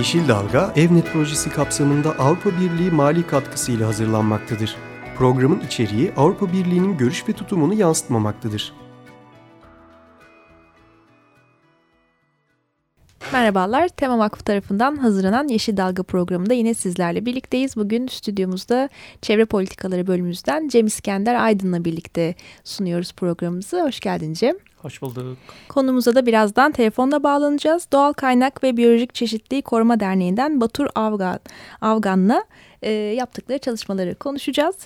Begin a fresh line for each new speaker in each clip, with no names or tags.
Yeşil Dalga, Evnet projesi kapsamında Avrupa Birliği mali katkısıyla hazırlanmaktadır. Programın içeriği Avrupa Birliği'nin görüş ve tutumunu yansıtmamaktadır.
Merhabalar, Tema Vakfı tarafından hazırlanan Yeşil Dalga programında yine sizlerle birlikteyiz. Bugün stüdyomuzda Çevre Politikaları bölümümüzden Cem İskender Aydın'la birlikte sunuyoruz programımızı. Hoş geldin Cem.
Hoş bulduk.
Konumuza da birazdan telefonla bağlanacağız. Doğal Kaynak ve Biyolojik Çeşitliliği Koruma Derneği'nden Batur Avgan, Avgan'la e, yaptıkları çalışmaları konuşacağız.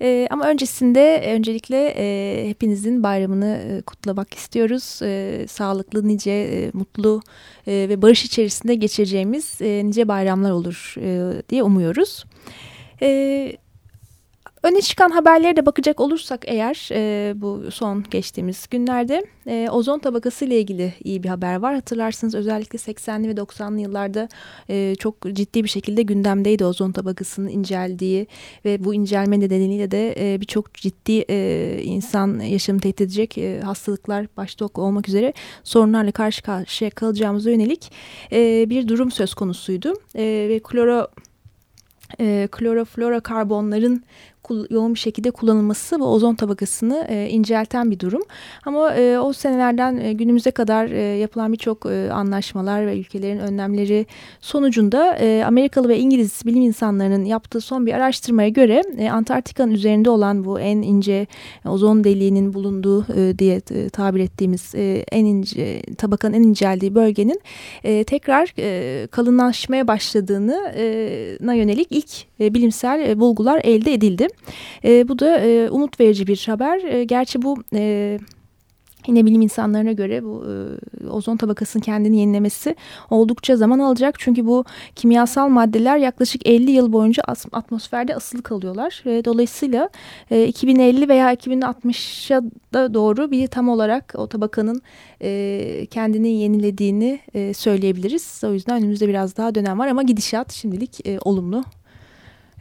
E, ama öncesinde öncelikle e, hepinizin bayramını e, kutlamak istiyoruz. E, sağlıklı, nice, e, mutlu e, ve barış içerisinde geçireceğimiz e, nice bayramlar olur e, diye umuyoruz. Evet. Öne çıkan haberlere de bakacak olursak eğer e, bu son geçtiğimiz günlerde e, ozon tabakası ile ilgili iyi bir haber var. Hatırlarsınız özellikle 80'li ve 90'lı yıllarda e, çok ciddi bir şekilde gündemdeydi ozon tabakasının inceldiği ve bu incelme nedeniyle de e, birçok ciddi e, insan yaşamını tehdit edecek e, hastalıklar başta olmak üzere sorunlarla karşı karşıya kalacağımıza yönelik e, bir durum söz konusuydu. E, ve kloro e, kloroflora karbonların yoğun bir şekilde kullanılması bu ozon tabakasını e, incelten bir durum. Ama e, o senelerden e, günümüze kadar e, yapılan birçok e, anlaşmalar ve ülkelerin önlemleri sonucunda e, Amerikalı ve İngiliz bilim insanlarının yaptığı son bir araştırmaya göre e, Antarktika'nın üzerinde olan bu en ince e, ozon deliğinin bulunduğu e, diye e, tabir ettiğimiz e, en ince tabakanın en inceldiği bölgenin e, tekrar e, kalınlaşmaya başladığını e, yönelik ilk e, bilimsel e, bulgular elde edildi. E, bu da e, umut verici bir haber. E, gerçi bu... E, Yine bilim insanlarına göre bu e, ozon tabakasının kendini yenilemesi oldukça zaman alacak. Çünkü bu kimyasal maddeler yaklaşık 50 yıl boyunca atmosferde asılı kalıyorlar. E, dolayısıyla e, 2050 veya 2060'a da doğru bir tam olarak o tabakanın e, kendini yenilediğini e, söyleyebiliriz. O yüzden önümüzde biraz daha dönem var ama gidişat şimdilik e, olumlu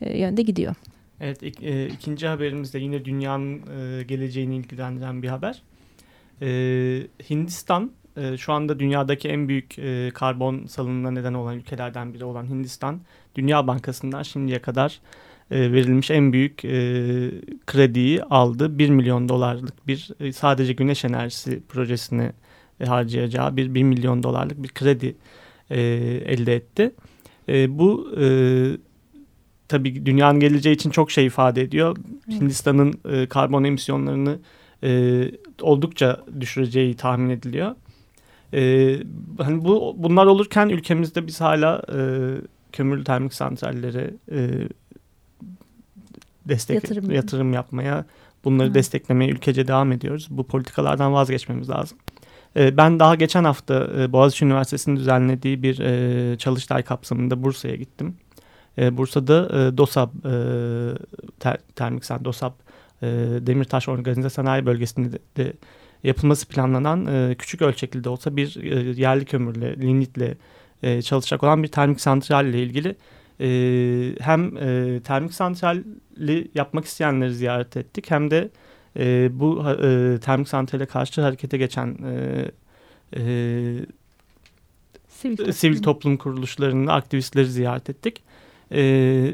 e, yönde gidiyor.
Evet ik, e, ikinci haberimiz de yine dünyanın e, geleceğini ilgilendiren bir haber. E, Hindistan e, şu anda dünyadaki en büyük e, karbon salınımına neden olan ülkelerden biri olan Hindistan Dünya Bankası'ndan şimdiye kadar e, verilmiş en büyük e, krediyi aldı. 1 milyon dolarlık bir e, sadece güneş enerjisi projesine e, harcayacağı bir 1 milyon dolarlık bir kredi e, elde etti. E, bu e, tabii dünyanın geleceği için çok şey ifade ediyor. Evet. Hindistan'ın e, karbon emisyonlarını e, oldukça düşüreceği tahmin ediliyor. E, hani bu bunlar olurken ülkemizde biz hala e, kömürlü termik santrallere e, destek yatırım, yatırım yapmaya, bunları evet. desteklemeye ülkece devam ediyoruz. Bu politikalardan vazgeçmemiz lazım. E, ben daha geçen hafta e, Boğaziçi Üniversitesi'nin düzenlediği bir e, çalıştay kapsamında Bursa'ya gittim. E, Bursa'da e, DOSAB, e, ter, termik sanayi DOSAB e, Demirtaş Organize Sanayi Bölgesi'nde de, de yapılması planlanan e, küçük ölçekli de olsa bir e, yerli kömürle, linitle e, çalışacak olan bir termik santral ile ilgili e, hem e, termik santrali yapmak isteyenleri ziyaret ettik hem de e, bu e, termik santrale karşı harekete geçen e, e, sivil, toplum. sivil toplum kuruluşlarının aktivistleri ziyaret ettik. E,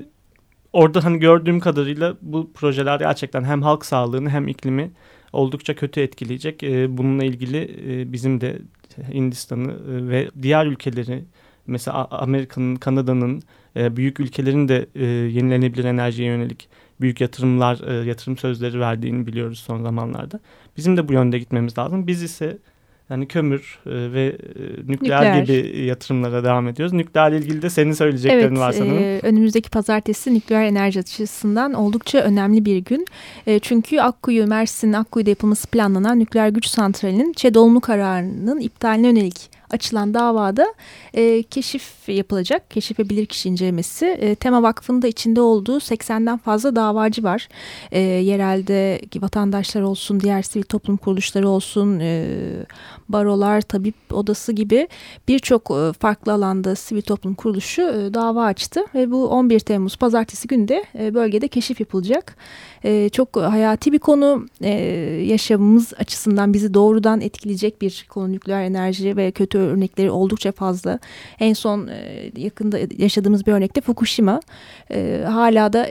orada hani gördüğüm kadarıyla bu projeler gerçekten hem halk sağlığını hem iklimi oldukça kötü etkileyecek. E, bununla ilgili e, bizim de Hindistan'ı e, ve diğer ülkeleri mesela Amerika'nın, Kanada'nın e, büyük ülkelerin de e, yenilenebilir enerjiye yönelik büyük yatırımlar, e, yatırım sözleri verdiğini biliyoruz son zamanlarda. Bizim de bu yönde gitmemiz lazım. Biz ise yani kömür e, ve e, nükleer, nükleer gibi yatırımlara devam ediyoruz. Nükleerle ilgili de senin söyleyeceklerin
evet,
var sanırım.
E, önümüzdeki pazartesi nükleer enerji açısından oldukça önemli bir gün. E, çünkü Akkuyu, Mersin Akkuyu'da yapılması planlanan nükleer güç santralinin ÇED olumlu kararının iptaline yönelik açılan davada e, keşif yapılacak. Keşif ve bilirkişi incelemesi. E, Tema Vakfı'nın da içinde olduğu 80'den fazla davacı var. E, yerelde vatandaşlar olsun, diğer sivil toplum kuruluşları olsun, e, barolar, tabip odası gibi birçok e, farklı alanda sivil toplum kuruluşu e, dava açtı. Ve bu 11 Temmuz pazartesi günü de e, bölgede keşif yapılacak. E, çok hayati bir konu. E, yaşamımız açısından bizi doğrudan etkileyecek bir konu nükleer enerji ve kötü örnekleri oldukça fazla. En son e, yakında yaşadığımız bir örnekte Fukushima. E, hala da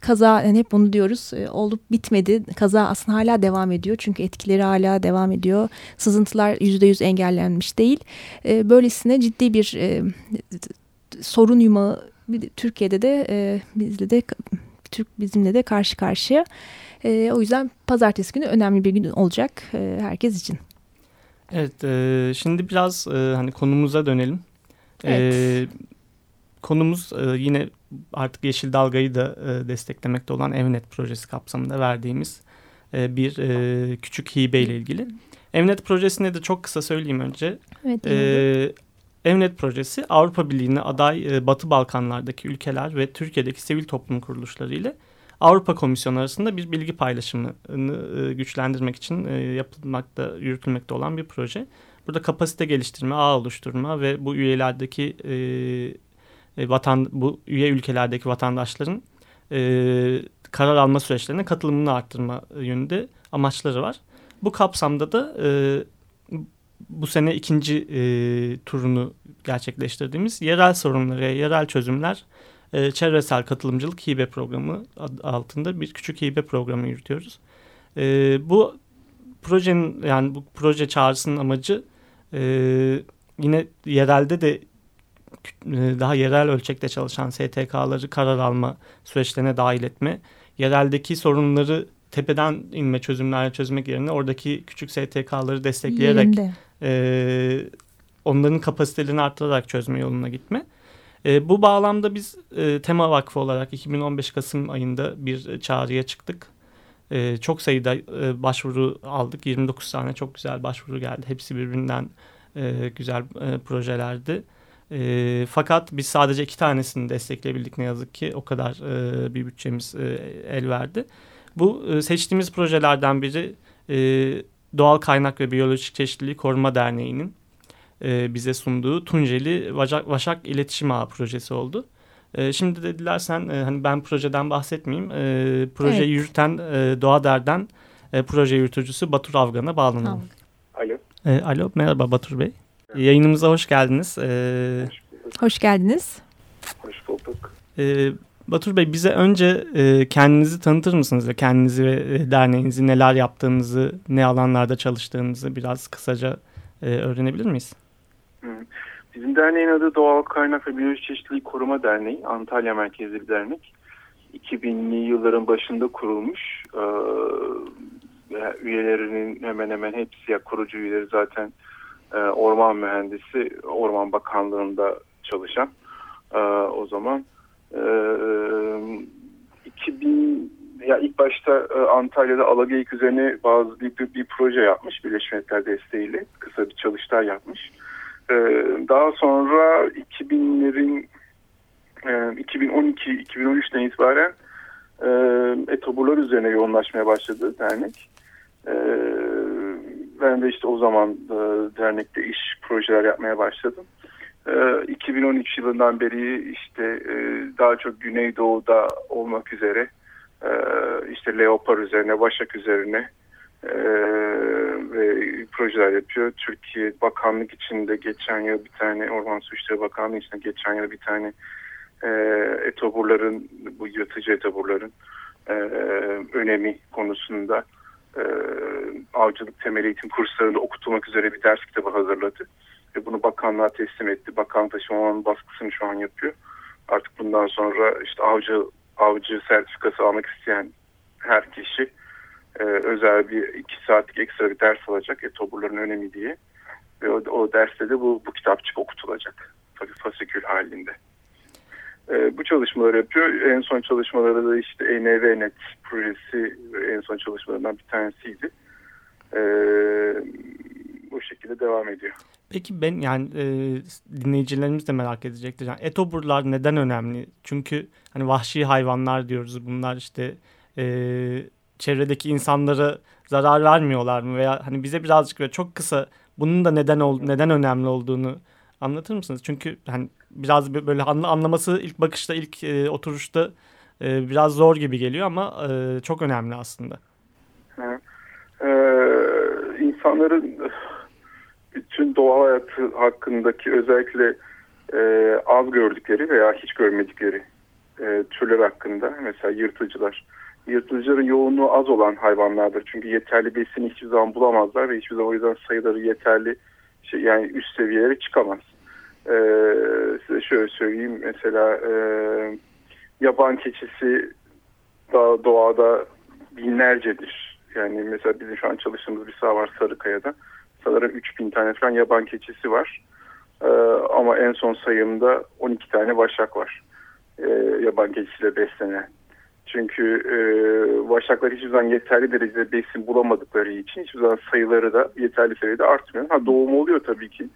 kaza yani hep bunu diyoruz e, olup bitmedi. Kaza aslında hala devam ediyor çünkü etkileri hala devam ediyor. Sızıntılar yüzde yüz engellenmiş değil. E, böylesine ciddi bir e, sorun yumağı Türkiye'de de e, bizde de Türk bizimle de karşı karşıya. E, o yüzden pazartesi günü önemli bir gün olacak e, herkes için.
Evet, e, şimdi biraz e, hani konumuza dönelim. E, evet. E, konumuz e, yine artık Yeşil Dalga'yı da e, desteklemekte olan Evnet projesi kapsamında verdiğimiz e, bir e, küçük hibe ile ilgili. Evnet projesine de çok kısa söyleyeyim önce. Evet, e, Evnet projesi Avrupa Birliği'ne aday e, Batı Balkanlardaki ülkeler ve Türkiye'deki sivil toplum kuruluşları ile Avrupa Komisyonu arasında bir bilgi paylaşımını e, güçlendirmek için e, yapılmakta, yürütülmekte olan bir proje. Burada kapasite geliştirme, ağ oluşturma ve bu üyelerdeki e, e, vatan bu üye ülkelerdeki vatandaşların e, karar alma süreçlerine katılımını arttırma yönünde amaçları var. Bu kapsamda da e, bu sene ikinci e, turunu gerçekleştirdiğimiz yerel sorunlara, yerel çözümler, e, çevresel katılımcılık hibe programı altında bir küçük hibe programı yürütüyoruz. E, bu projenin yani bu proje çağrısının amacı e, yine yerelde de e, daha yerel ölçekte çalışan STK'ları karar alma süreçlerine dahil etme, yereldeki sorunları tepeden inme çözümlerle çözmek yerine oradaki küçük STK'ları destekleyerek e, onların kapasitelerini arttırarak çözme yoluna gitme. E, bu bağlamda biz e, Tema Vakfı olarak 2015 Kasım ayında bir çağrıya çıktık. E, çok sayıda e, başvuru aldık. 29 tane çok güzel başvuru geldi. Hepsi birbirinden e, güzel e, projelerdi. E, fakat biz sadece iki tanesini destekleyebildik ne yazık ki. O kadar e, bir bütçemiz e, el verdi. Bu e, seçtiğimiz projelerden biri e, Doğal Kaynak ve Biyolojik Çeşitliliği Koruma Derneği'nin e, bize sunduğu Tunceli Vaşak, Vaşak İletişim Ağı projesi oldu. E, şimdi de dilersen e, hani ben projeden bahsetmeyeyim. E, projeyi evet. yürüten e, Doğa Der'den e, proje yürütücüsü Batur Avgan'a bağlanalım.
Alo.
E, alo merhaba Batur Bey. Yayınımıza hoş geldiniz.
Ee, hoş geldiniz.
Hoş bulduk.
E, Batur Bey bize önce e, kendinizi tanıtır mısınız? Kendinizi ve e, derneğinizi neler yaptığınızı, ne alanlarda çalıştığınızı biraz kısaca e, öğrenebilir miyiz?
Bizim derneğin adı Doğal Kaynak ve Biyolojik Çeşitliliği Koruma Derneği. Antalya merkezli bir dernek. 2000'li yılların başında kurulmuş. Ee, üyelerinin hemen hemen hepsi ya kurucu üyeleri zaten e, orman mühendisi Orman Bakanlığı'nda çalışan e, o zaman. E, 2000 ya ilk başta Antalya'da Alageyik üzerine bazı bir, bir, bir proje yapmış Birleşmiş Milletler desteğiyle kısa bir çalıştay yapmış. Daha sonra 2000'lerin e, 2012-2013'ten itibaren e, etoburlar üzerine yoğunlaşmaya başladı dernek. Ben de işte o zaman dernekte iş projeler yapmaya başladım. E, 2013 yılından beri işte e, daha çok Güneydoğu'da olmak üzere e, işte Leopar üzerine, Başak üzerine e, ve projeler yapıyor. Türkiye Bakanlık içinde geçen yıl bir tane Orman Su İşleri Bakanlığı içinde geçen yıl bir tane etoburların, bu yırtıcı etoburların önemi konusunda avcılık temel eğitim kurslarında okutulmak üzere bir ders kitabı hazırladı. Ve bunu bakanlığa teslim etti. Bakanlık da şu baskısını şu an yapıyor. Artık bundan sonra işte avcı avcı sertifikası almak isteyen her kişi e, özel bir iki saatlik ekstra bir ders alacak etoburların önemi diye. Ve o, o derste de bu, bu kitapçık okutulacak. Tabii fasikül halinde. E, bu çalışmaları yapıyor. En son çalışmaları da işte ENVNet projesi en son çalışmalarından bir tanesiydi. E, bu şekilde devam ediyor.
Peki ben yani e, dinleyicilerimiz de merak edecektir. Yani etoburlar neden önemli? Çünkü hani vahşi hayvanlar diyoruz. Bunlar işte e, çevredeki insanlara zarar vermiyorlar mı? Veya hani bize birazcık böyle çok kısa bunun da neden ol, neden önemli olduğunu anlatır mısınız? Çünkü hani biraz böyle anlaması ilk bakışta ilk e, oturuşta e, biraz zor gibi geliyor ama e, çok önemli aslında.
Ee, insanların bütün doğal hayatı hakkındaki özellikle e, az gördükleri veya hiç görmedikleri e, türler hakkında mesela yırtıcılar. Yırtıcıların yoğunluğu az olan hayvanlardır. Çünkü yeterli besini hiçbir zaman bulamazlar ve hiçbir zaman o yüzden sayıları yeterli şey, yani üst seviyelere çıkamaz. E, size şöyle söyleyeyim mesela e, yaban keçisi da doğada binlercedir. Yani mesela bizim şu an çalıştığımız bir saha var Sarıkaya'da sanırım 3000 tane falan yaban keçisi var. Ee, ama en son sayımda 12 tane vaşak var. Ee, yaban keçisiyle beslenen. Çünkü e, vaşaklar hiçbir zaman yeterli derecede besin bulamadıkları için hiçbir zaman sayıları da yeterli seviyede artmıyor. Ha doğum oluyor tabii ki.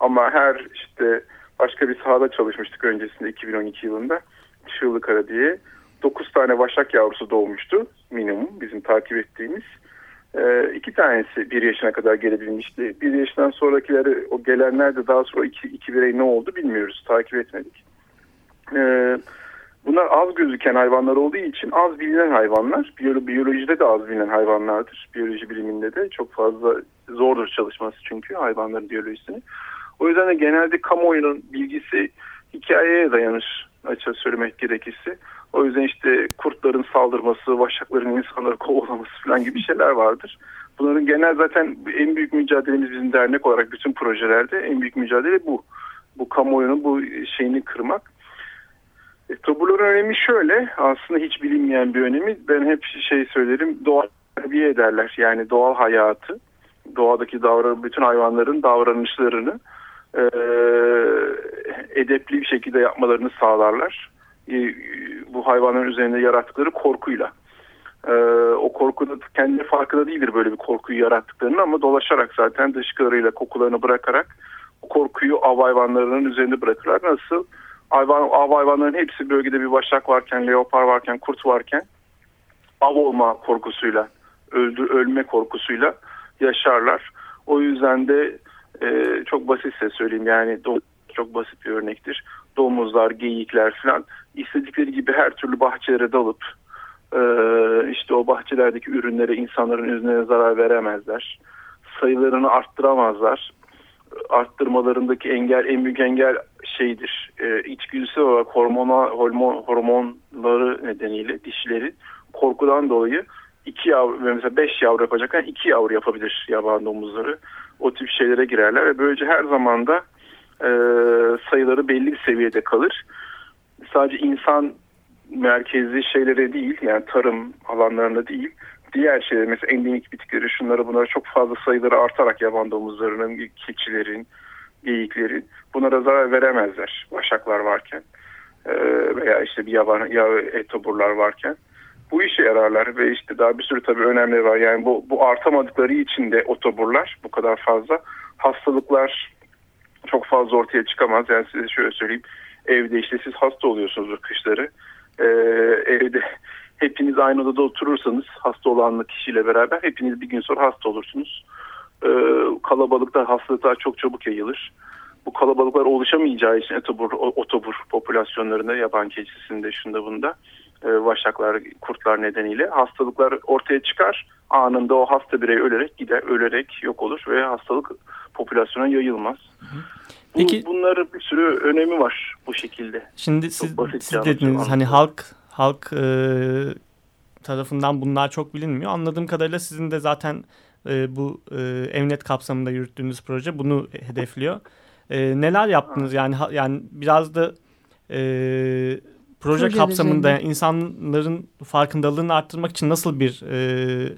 Ama her işte başka bir sahada çalışmıştık öncesinde 2012 yılında. Çığlıkara diye. 9 tane vaşak yavrusu doğmuştu minimum bizim takip ettiğimiz. E, iki tanesi bir yaşına kadar gelebilmişti. Bir yaşından sonrakileri o gelenler de daha sonra iki, iki birey ne oldu bilmiyoruz. Takip etmedik. E, bunlar az gözüken hayvanlar olduğu için az bilinen hayvanlar. Biyolo biyolojide de az bilinen hayvanlardır. Biyoloji biliminde de çok fazla zordur çalışması çünkü hayvanların biyolojisini. O yüzden de genelde kamuoyunun bilgisi hikayeye dayanır açık söylemek gerekirse. O yüzden işte kurtların saldırması, vaşakların insanları kovalaması falan gibi şeyler vardır. Bunların genel zaten en büyük mücadelemiz bizim dernek olarak bütün projelerde en büyük mücadele bu. Bu kamuoyunun bu şeyini kırmak. E, tabuların önemi şöyle aslında hiç bilinmeyen bir önemi. Ben hep şey söylerim doğa terbiye ederler. Yani doğal hayatı, doğadaki davran bütün hayvanların davranışlarını e, edepli bir şekilde yapmalarını sağlarlar. E, bu hayvanların üzerinde yarattıkları korkuyla. E, o korku da kendi farkında değildir böyle bir korkuyu yarattıklarını ama dolaşarak zaten dışkılarıyla kokularını bırakarak o korkuyu av hayvanlarının üzerinde bırakırlar. Nasıl? Hayvan, av hayvanların hepsi bölgede bir başak varken, leopar varken, kurt varken av olma korkusuyla, öldü, ölme korkusuyla yaşarlar. O yüzden de e, çok basitse söyleyeyim yani çok basit bir örnektir. Domuzlar, geyikler falan istedikleri gibi her türlü bahçelere dalıp e, işte o bahçelerdeki ürünlere insanların üzerine zarar veremezler. Sayılarını arttıramazlar. Arttırmalarındaki engel en büyük engel şeydir. E, içgüdüsel olarak hormona, hormon, hormonları nedeniyle dişleri korkudan dolayı iki yavru mesela beş yavru yapacakken iki yavru yapabilir yaban domuzları. O tip şeylere girerler ve böylece her zaman da e, sayıları belli bir seviyede kalır. Sadece insan merkezli şeylere değil yani tarım alanlarında değil diğer şeyler mesela endemik bitkileri şunları bunları çok fazla sayıları artarak yaban domuzlarının, keçilerin, geyiklerin bunlara zarar veremezler başaklar varken e, veya işte bir yaban ya etoburlar varken bu işe yararlar ve işte daha bir sürü tabii önemli var. Yani bu, bu artamadıkları için de otoburlar bu kadar fazla hastalıklar çok fazla ortaya çıkamaz. Yani size şöyle söyleyeyim. Evde işte siz hasta oluyorsunuz kışları. Ee, evde hepiniz aynı odada oturursanız hasta olan kişiyle beraber hepiniz bir gün sonra hasta olursunuz. Ee, kalabalıkta hastalıklar çok çabuk yayılır. Bu kalabalıklar oluşamayacağı için otobur, otobur popülasyonlarında yaban keçisinde şunda bunda vaşaklar, kurtlar nedeniyle hastalıklar ortaya çıkar. Anında o hasta birey ölerek gider, ölerek yok olur ve hastalık popülasyona yayılmaz. Peki, Bu, bunların bir sürü önemi var bu şekilde.
Şimdi siz, siz dediniz hani halk halk e, tarafından bunlar çok bilinmiyor. Anladığım kadarıyla sizin de zaten e, bu e, Evnet kapsamında yürüttüğünüz proje bunu hedefliyor. E, neler yaptınız yani yani biraz da e, proje, proje kapsamında yani insanların farkındalığını arttırmak için nasıl bir e,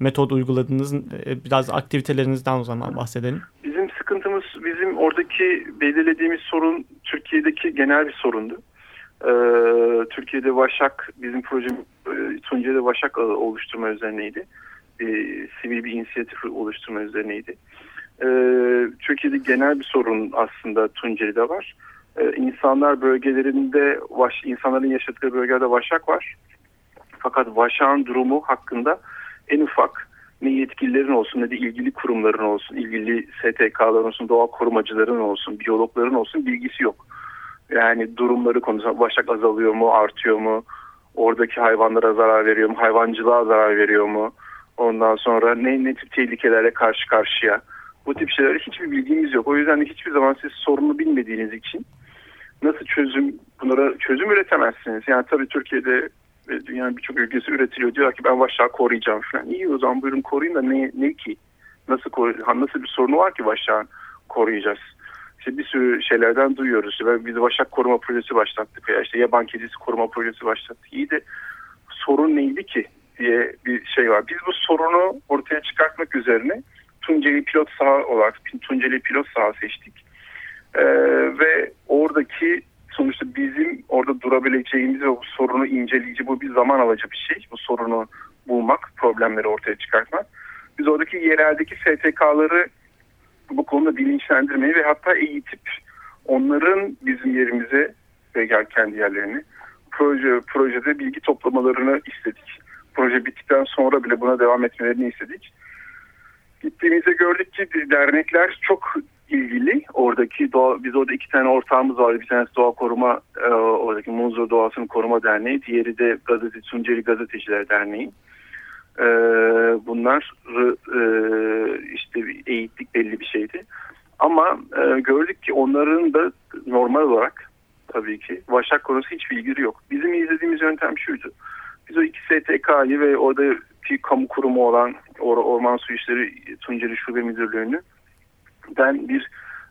metod uyguladınız? E, biraz aktivitelerinizden o zaman bahsedelim.
Bizim sıkıntımız, bizim oradaki belirlediğimiz sorun Türkiye'deki genel bir sorundu. Ee, Türkiye'de Vaşak, bizim projemiz e, Tunceli'de Vaşak oluşturma üzerineydi. E, sivil bir inisiyatif oluşturma üzerineydi. e, Türkiye'de genel bir sorun aslında Tunceli'de var. E, insanlar bölgelerinde, insanların yaşadığı bölgelerde vaşak var. Fakat vaşağın durumu hakkında en ufak ne yetkililerin olsun ne de ilgili kurumların olsun, ilgili STK'ların olsun, doğa korumacıların olsun, biyologların olsun bilgisi yok. Yani durumları konusunda vaşak azalıyor mu, artıyor mu, oradaki hayvanlara zarar veriyor mu, hayvancılığa zarar veriyor mu, ondan sonra ne, ne tip tehlikelerle karşı karşıya. Bu tip şeylere hiçbir bilgimiz yok. O yüzden de hiçbir zaman siz sorunu bilmediğiniz için nasıl çözüm bunlara çözüm üretemezsiniz. Yani tabii Türkiye'de ve dünyanın birçok ülkesi üretiliyor. Diyor ki ben vaşağı koruyacağım falan. İyi o zaman buyurun koruyun da ne, ne ki? Nasıl, nasıl bir sorunu var ki vaşağın koruyacağız? İşte bir sürü şeylerden duyuyoruz. İşte biz vaşak koruma projesi başlattık veya işte yaban kedisi koruma projesi başlattık. İyi de sorun neydi ki diye bir şey var. Biz bu sorunu ortaya çıkartmak üzerine Tunceli pilot saha olarak Tunceli pilot saha seçtik. Ee, ve orada durabileceğimiz ve bu sorunu inceleyici bu bir zaman alıcı bir şey. Bu sorunu bulmak, problemleri ortaya çıkartmak. Biz oradaki yereldeki STK'ları bu konuda bilinçlendirmeyi ve hatta eğitip onların bizim yerimize ve gel kendi yerlerini proje projede bilgi toplamalarını istedik. Proje bittikten sonra bile buna devam etmelerini istedik. Gittiğimizde gördük ki dernekler çok ilgili. Oradaki doğa, biz orada iki tane ortağımız vardı. Bir tanesi Doğa Koruma, e, oradaki Munzur Doğasını Koruma Derneği. Diğeri de Gazete, Tunceli Gazeteciler Derneği. E, bunlar e, işte eğitlik belli bir şeydi. Ama e, gördük ki onların da normal olarak tabii ki Vaşak konusu hiç bilgileri yok. Bizim izlediğimiz yöntem şuydu. Biz o iki STK'yı ve orada bir kamu kurumu olan Or Orman Su İşleri Tunceli Şube Müdürlüğü'nü ben bir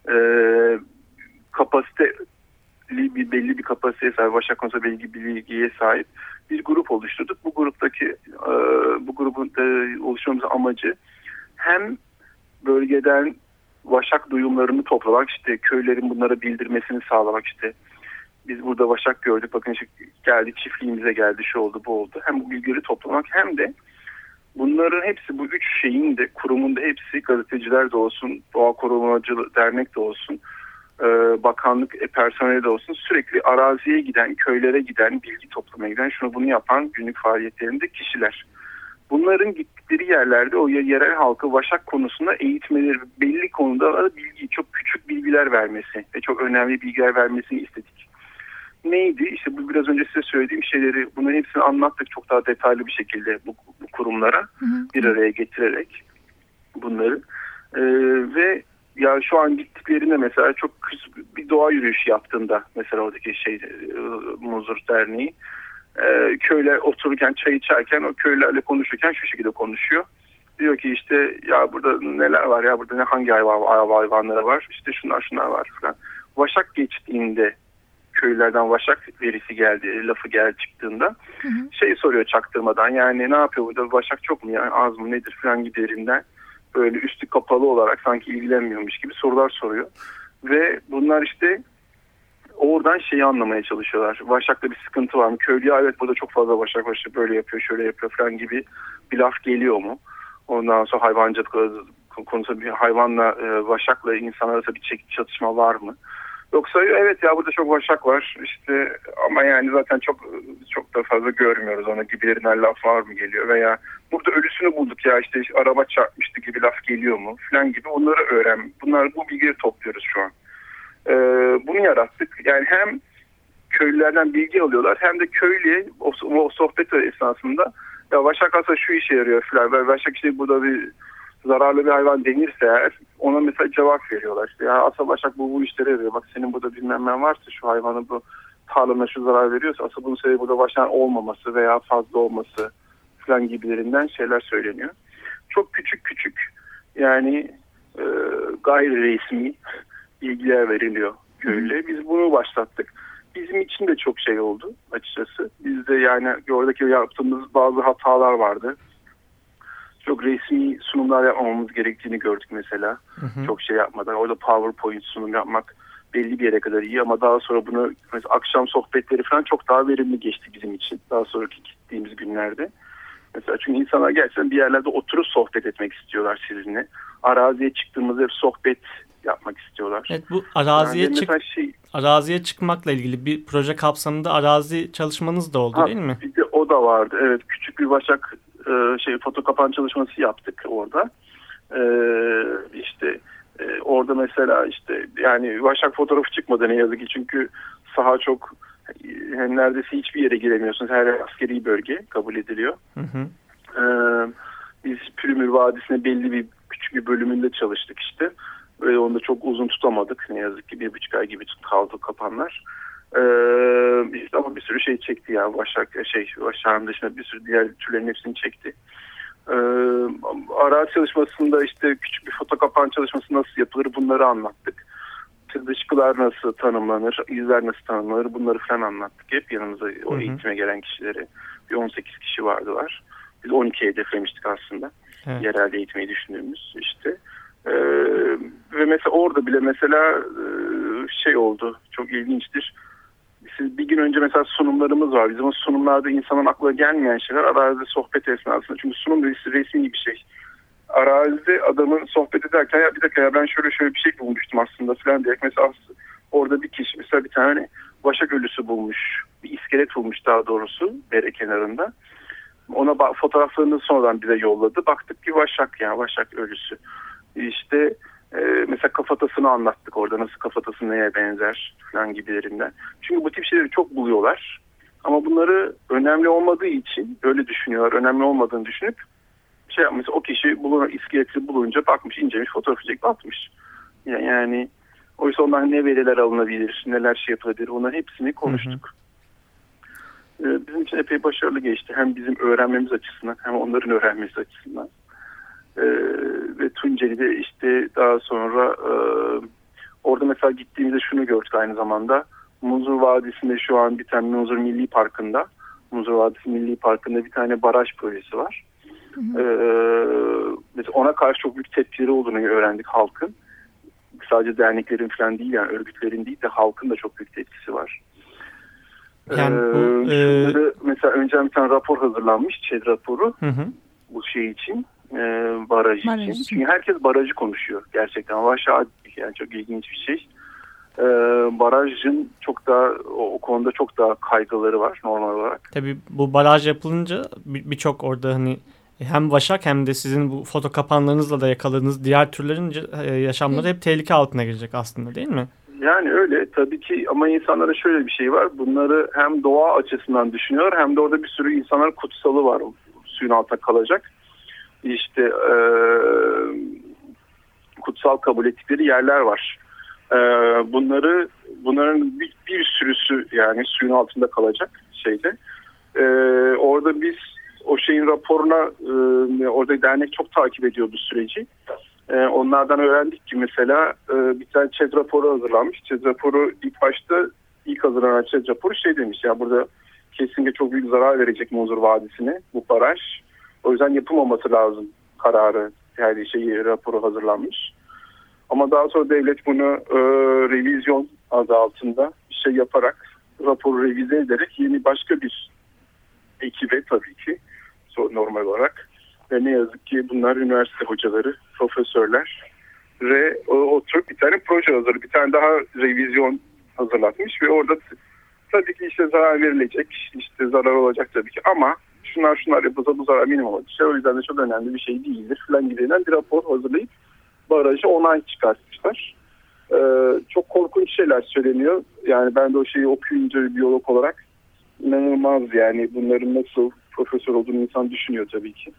e, kapasite bir belli bir kapasiteye sahip, Başak konusunda belli bir bilgiye sahip bir grup oluşturduk. Bu gruptaki e, bu grubun e, oluşturmamızın amacı hem bölgeden vaşak duyumlarını toplamak işte köylerin bunlara bildirmesini sağlamak işte biz burada vaşak gördük bakın işte geldi çiftliğimize geldi şu oldu bu oldu hem bu bilgileri toplamak hem de Bunların hepsi bu üç şeyin de kurumunda hepsi gazeteciler de olsun, doğa korumacı dernek de olsun, e, bakanlık e, personeli de olsun sürekli araziye giden, köylere giden, bilgi toplamaya giden, şunu bunu yapan günlük faaliyetlerinde kişiler. Bunların gittikleri yerlerde o yerel halkı vaşak konusunda eğitmeleri, belli konuda bilgi, çok küçük bilgiler vermesi ve çok önemli bilgiler vermesini istedik neydi? İşte bu biraz önce size söylediğim şeyleri bunların hepsini anlattık çok daha detaylı bir şekilde bu, bu kurumlara hı hı. bir araya getirerek bunları. Ee, ve ya şu an gittiklerinde mesela çok bir doğa yürüyüşü yaptığında mesela oradaki şey e, Muzur Derneği e, köyler otururken çay içerken o köylerle konuşurken şu şekilde konuşuyor. Diyor ki işte ya burada neler var ya burada ne hangi hayvan, hayvanları var işte şunlar şunlar var falan. Vaşak geçtiğinde köylerden Vaşak verisi geldi, lafı gel çıktığında hı hı. şey soruyor çaktırmadan yani ne yapıyor burada Vaşak çok mu yani az mı nedir falan giderinden böyle üstü kapalı olarak sanki ilgilenmiyormuş gibi sorular soruyor. Ve bunlar işte oradan şeyi anlamaya çalışıyorlar. Vaşak'ta bir sıkıntı var mı? Köylüye evet burada çok fazla Vaşak var böyle yapıyor şöyle yapıyor falan gibi bir laf geliyor mu? Ondan sonra hayvancılık konusunda bir hayvanla e, Vaşak'la insan arasında bir çatışma var mı? Yoksa evet ya burada çok vaşak var işte ama yani zaten çok çok da fazla görmüyoruz ona gibilerinden laf var mı geliyor veya burada ölüsünü bulduk ya işte, işte araba çarpmıştı gibi laf geliyor mu falan gibi onları öğren. Bunlar bu bilgileri topluyoruz şu an. Ee, bunu yarattık. Yani hem köylülerden bilgi alıyorlar hem de köylüye o, o sohbet esnasında ya Vaşak aslında şu işe yarıyor falan. Vaşak işte burada bir zararlı bir hayvan denirse eğer ona mesela cevap veriyorlar. İşte ya asıl başak bu bu işleri yarıyor. Bak senin burada bilmem ne varsa şu hayvanı bu tarlana şu zarar veriyorsa asıl bunun sebebi burada başan olmaması veya fazla olması falan gibilerinden şeyler söyleniyor. Çok küçük küçük yani e, gayri resmi bilgiler veriliyor köylüye. Biz bunu başlattık. Bizim için de çok şey oldu açıkçası. Biz de yani oradaki yaptığımız bazı hatalar vardı çok resmi sunumlar yapmamamız gerektiğini gördük mesela. Hı hı. Çok şey yapmadan. Orada PowerPoint sunum yapmak belli bir yere kadar iyi ama daha sonra bunu mesela akşam sohbetleri falan çok daha verimli geçti bizim için. Daha sonraki gittiğimiz günlerde. Mesela çünkü insanlar gerçekten bir yerlerde oturup sohbet etmek istiyorlar sizinle. araziye çıktığımızda hep sohbet yapmak istiyorlar.
Evet bu araziye
Yani
çık
şey,
araziye çıkmakla ilgili bir proje kapsamında arazi çalışmanız da oldu
Ha,
değil mi?
Bir de o da vardı. Evet küçük bir başak e, şey foto kapan çalışması yaptık orada. E, işte e, orada mesela işte yani başak fotoğrafı çıkmadı ne yazık ki çünkü saha çok hem neredeyse hiçbir yere giremiyorsunuz. Her askeri bölge kabul ediliyor.
Hı hı.
E, biz Pürümür Vadisi'ne belli bir küçük bir bölümünde çalıştık işte. Ve onu da çok uzun tutamadık. Ne yazık ki bir buçuk ay gibi kaldı kapanlar. Ee, işte ama bir sürü şey çekti ya. Başak şey Başak'ın dışında bir sürü diğer türlerin hepsini çekti. Ee, arazi çalışmasında işte küçük bir foto kapan çalışması nasıl yapılır bunları anlattık. Dışkılar nasıl tanımlanır, izler nasıl tanımlanır bunları falan anlattık. Hep yanımıza o
Hı hı.
eğitime gelen kişileri. Bir 18 kişi vardılar. Biz 12'ye hedeflemiştik aslında.
Evet.
Yerelde eğitmeyi düşündüğümüz işte. Ee, ve mesela orada bile mesela e, şey oldu çok ilginçtir. Siz bir gün önce mesela sunumlarımız var. Bizim o sunumlarda insanın aklına gelmeyen şeyler arazide sohbet esnasında. Çünkü sunum resmi, resmi bir şey. Arazide adamın sohbet ederken ya bir dakika ya ben şöyle şöyle bir şey bulmuştum aslında falan diye. Mesela orada bir kişi mesela bir tane başak ölüsü bulmuş. Bir iskelet bulmuş daha doğrusu dere kenarında. Ona ba- fotoğraflarını sonradan bize yolladı. Baktık ki Başak yani Başak ölüsü. İşte e, mesela kafatasını anlattık orada nasıl kafatası neye benzer falan gibilerinden. Çünkü bu tip şeyleri çok buluyorlar. Ama bunları önemli olmadığı için öyle düşünüyorlar. Önemli olmadığını düşünüp şey yapmış. O kişi bulun, iskeleti bulunca bakmış, incelemiş, fotoğrafı çekip atmış. Ya- Yani oysa ondan ne veriler alınabilir, neler şey yapılabilir onların hepsini konuştuk. Ee, Bizim için epey başarılı geçti. Hem bizim öğrenmemiz açısından hem onların öğrenmesi açısından. Ee, Tunceli'de işte daha sonra e, orada mesela gittiğimizde şunu gördük aynı zamanda. Muzur Vadisi'nde şu an bir tane Muzur Milli Parkı'nda Muzur Vadisi Milli Parkı'nda bir tane baraj projesi var. Ee, mesela ona karşı çok büyük tepkileri olduğunu öğrendik halkın. Sadece derneklerin falan değil yani örgütlerin değil de halkın da çok büyük tepkisi var.
Yani bu,
Ee,
e,
mesela önce bir tane rapor hazırlanmış, ÇED raporu
Hı hı.
bu şey için, e, baraj,
Baraj
için. Çünkü herkes barajı konuşuyor gerçekten. Aşağı yani çok ilginç bir şey. E, barajın çok daha o, o konuda çok daha kaygıları var normal olarak.
Tabii bu baraj yapılınca bir- birçok orada hani hem vaşak hem de sizin bu foto kapanlarınızla da yakaladığınız diğer türlerin e, yaşamları hep tehlike altına girecek aslında değil mi?
Yani öyle tabii ki ama insanlara şöyle bir şey var. Bunları hem doğa açısından düşünüyor hem de orada bir sürü insanlar kutsalı var suyun altında kalacak. İşte e, kutsal kabul ettikleri yerler var. E, bunları bunların bir, bir sürüsü yani suyun altında kalacak şeyde. E, orada biz o şeyin raporuna e, orada dernek çok takip ediyor bu süreci. E, onlardan öğrendik ki mesela e, bir tane ÇED raporu hazırlanmış. ÇED raporu ilk başta ilk hazırlanan ÇED raporu şey demiş ya burada kesinlikle çok büyük zarar verecek Muzur Vadisi'ne bu baraj. O yüzden yapılmaması lazım kararı yani şeyi raporu hazırlanmış. Ama daha sonra devlet bunu e, revizyon adı altında şey yaparak raporu revize ederek yeni başka bir ekibe tabii ki normal olarak ve ne yazık ki bunlar üniversite hocaları, profesörler ve o- oturup bir tane proje hazır, bir tane daha revizyon hazırlatmış ve orada tabii ki işte zarar verilecek, işte zarar olacak tabii ki ama şunlar şunlar yapılsa bu zarar minimum. İşte o yüzden de çok önemli bir şey değildir falan gibinden bir rapor hazırlayıp barajı onay çıkartmışlar. Ee, çok korkunç şeyler söyleniyor. Yani ben de o şeyi okuyunca bir biyolog olarak inanılmaz yani bunların nasıl profesör olduğunu insan düşünüyor tabii ki.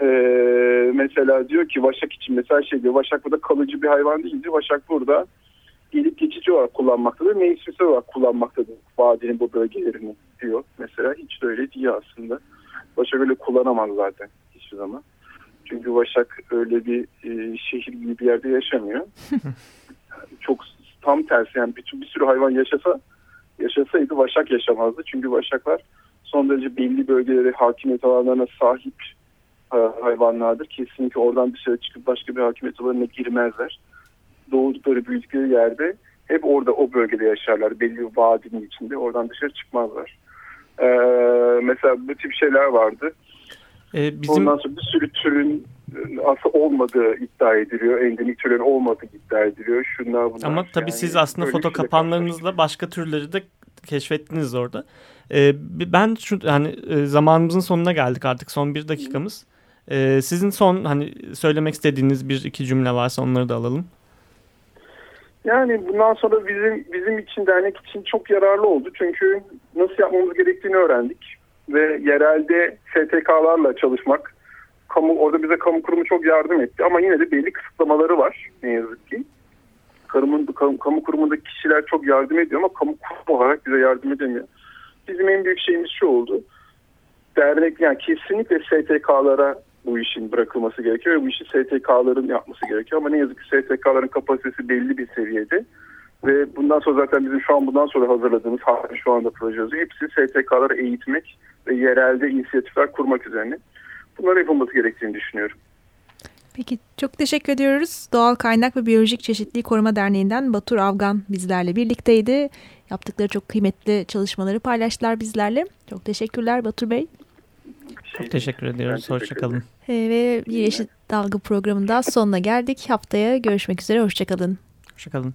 Ee, mesela diyor ki Vaşak için mesela şey diyor Vaşak burada kalıcı bir hayvan değildir. Vaşak burada gelip geçici olarak kullanmaktadır. Mevsimsel olarak kullanmaktadır vadinin bu bölgelerini diyor. Mesela hiç de öyle değil aslında. Vaşak öyle kullanamaz zaten hiçbir zaman. Çünkü Vaşak öyle bir e, şehir gibi bir yerde yaşamıyor. Çok tam tersi yani bütün bir sürü hayvan yaşasa yaşasaydı Vaşak yaşamazdı. Çünkü Vaşaklar son derece belli bölgelere hakimiyet alanlarına sahip e, hayvanlardır. Kesinlikle oradan dışarı çıkıp başka bir hakimiyet alanına girmezler. Doğdukları büyüdükleri yerde hep orada o bölgede yaşarlar. Belli bir vadinin içinde oradan dışarı çıkmazlar. Ee, mesela bu tip şeyler vardı.
Ee, bizim
Ondan sonra bir sürü türün e, aslında olmadığı iddia ediliyor. Endemik türlerin olmadığı iddia ediliyor. Şunlar bunlar.
ama tabii
Yani
siz aslında foto kapanlarınızla başka türleri de keşfettiniz orada. Ee, ben şu hani e, zamanımızın sonuna geldik artık son bir dakikamız. Ee, sizin son hani söylemek istediğiniz bir iki cümle varsa onları da alalım.
Yani bundan sonra bizim bizim için dernek için çok yararlı oldu. Çünkü nasıl yapmamız gerektiğini öğrendik. Ve yerelde STK'larla çalışmak, kamu orada bize kamu kurumu çok yardım etti. Ama yine de belli kısıtlamaları var ne yazık ki. Kamu, kamu, kamu kurumundaki kişiler çok yardım ediyor ama kamu kurumu olarak bize yardım edemiyor. Bizim en büyük şeyimiz şu oldu. Dernek yani kesinlikle STK'lara bu işin bırakılması gerekiyor ve bu işi STK'ların yapması gerekiyor. Ama ne yazık ki STK'ların kapasitesi belli bir seviyede. Ve bundan sonra zaten bizim şu an bundan sonra hazırladığımız hala şu anda proje yazıyor. Hepsi STK'ları eğitmek ve yerelde inisiyatifler kurmak üzerine. Bunlar yapılması gerektiğini düşünüyorum.
Peki çok teşekkür ediyoruz. Doğal Kaynak ve Biyolojik Çeşitliliği Koruma Derneği'nden Batur Avgan bizlerle birlikteydi. Yaptıkları çok kıymetli çalışmaları paylaştılar bizlerle. Çok teşekkürler Batur Bey.
Çok teşekkür ediyoruz. Hoşçakalın.
Ee, ve bir Yeşil Dalga programında sonuna geldik. Haftaya görüşmek üzere. Hoşçakalın.
Hoşçakalın.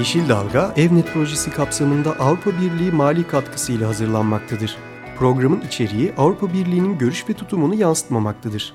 Yeşil Dalga, Evnet projesi kapsamında Avrupa Birliği mali katkısıyla hazırlanmaktadır. Programın içeriği Avrupa Birliği'nin görüş ve tutumunu yansıtmamaktadır.